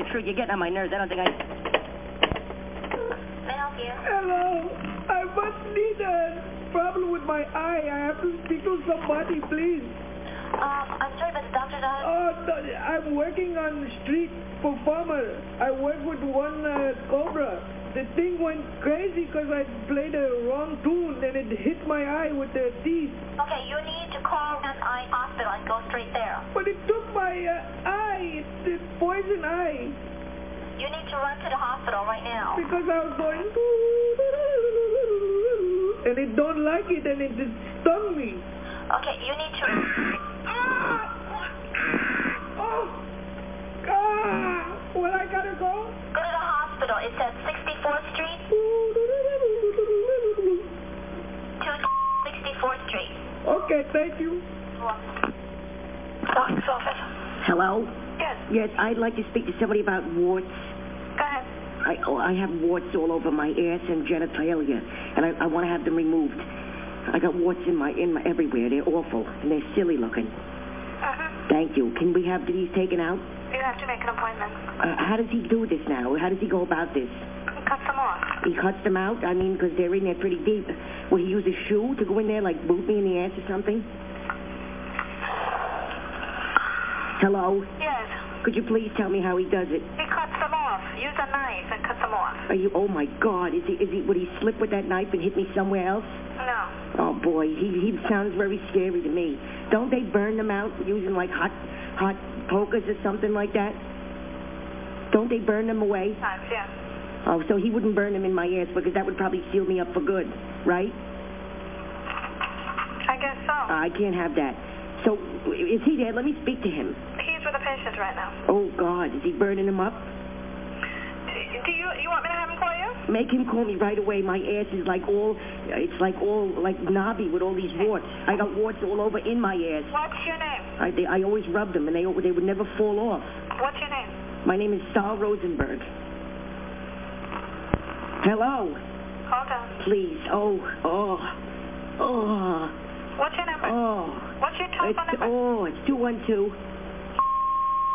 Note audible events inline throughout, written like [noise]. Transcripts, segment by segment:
you the truth. You're getting on my nerves. I don't think I... May I help you? Hello. I must need a problem with my eye. I have to speak to somebody, please. Um, I'm sorry, but the doctor's out. Oh, no, I'm working on the street performer. I work with one uh, Cobra. The thing went crazy because I played a wrong tune and it hit my eye with the teeth. Okay, you need to call an eye hospital and go straight there. But it took my uh, eye. It's a poison eye. You need to run to the hospital right now. Because I was going... And it don't like it and it just stung me. Okay, you need to... [coughs] Ah! Thank you. Doctor's office. Hello? Yes, Yes, I'd like to speak to somebody about warts. go ahead. I, oh, I have warts all over my ass and genitalia, and I, I want to have them removed. I got warts in my, in my, everywhere. They're awful, and they're silly looking. Uh-huh. Thank you. Can we have these taken out? You have to make an appointment. Uh, how does he do this now? How does he go about this? Cut them off. He cuts them out? I mean, because they're in there pretty deep. Will he use a shoe to go in there, like boot me in the ass or something? Hello? Yes, Could you please tell me how he does it? he cuts them off. Use a knife and cut them off. Are you? Oh my God! Is he? Is he? Would he slip with that knife and hit me somewhere else? No. Oh boy, he he sounds very scary to me. Don't they burn them out using like hot hot pokers or something like that? Don't they burn them away? Knives, yeah. Oh, so he wouldn't burn them in my ass because that would probably seal me up for good, right? I guess so. I can't have that. So is he there? Let me speak to him. He's with a patient right now. Oh God, is he burning them up? Do you you want me to have him call you? Make him call me right away. My ass is like all, it's like all like knobby with all these warts. I got warts all over in my ass. What's your name? I, they, I always rub them and they they would never fall off. What's your name? My name is Stahl Rosenberg. Hello, Hold on. please. Oh, oh, oh, What's your number? oh. What's your It's, telephone number? oh, it's 212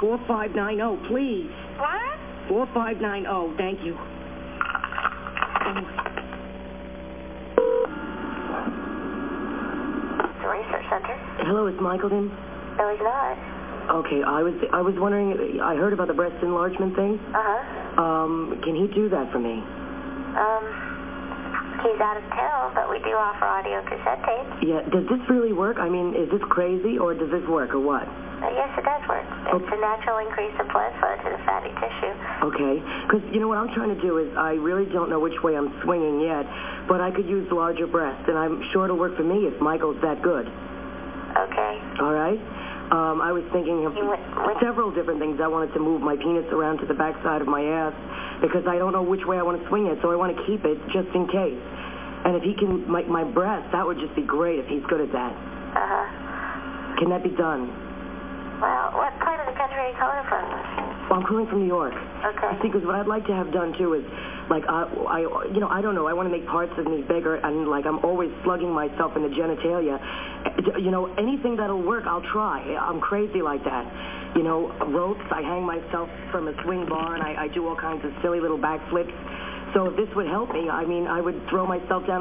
4590, please. What? 4590, thank you. Oh. The research center. Hello, is Michael in? No, he's not. Okay, I was I was wondering. I heard about the breast enlargement thing. Uh huh. Um, can he do that for me? Um, he's out of town, but we do offer audio cassette tapes. Yeah. Does this really work? I mean, is this crazy or does this work or what? Uh, yes, it does work. It's a natural increase of blood flow to the fatty tissue. Okay. Because you know what I'm trying to do is I really don't know which way I'm swinging yet, but I could use larger breasts, and I'm sure it'll work for me if Michael's that good. Okay. All right. Um, I was thinking of You went- went- several different things. I wanted to move my penis around to the backside of my ass because I don't know which way I want to swing it, so I want to keep it just in case. And if he can, my, my breast, that would just be great if he's good at that. Uh huh. Can that be done? Well, what part of the country are you calling from? Well, I'm calling from New York. Okay. See, because what I'd like to have done too is, like, I, I, you know, I don't know. I want to make parts of me bigger, and like, I'm always slugging myself in the genitalia. You know, anything that'll work, I'll try. I'm crazy like that. You know, ropes. I hang myself from a swing bar, and I, I do all kinds of silly little backflips. So if this would help me, I mean, I would throw myself down.